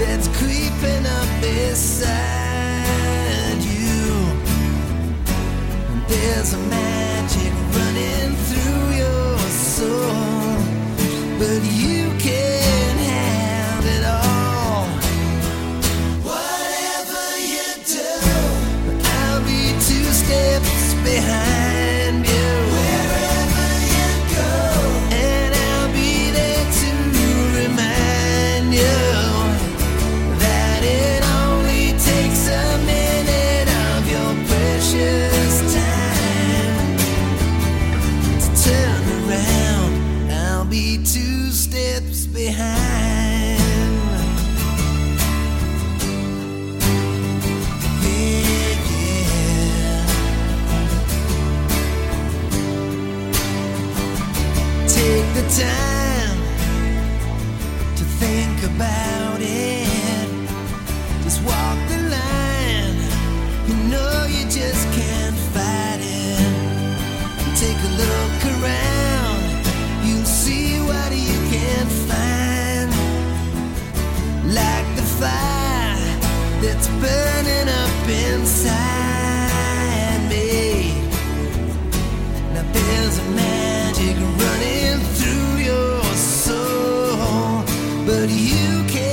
that's creeping up inside you. There's a man. be two steps behind. Yeah, yeah. Take the time to think about it. Just walk the line. You know you just can't. but you can't.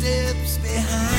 steps behind.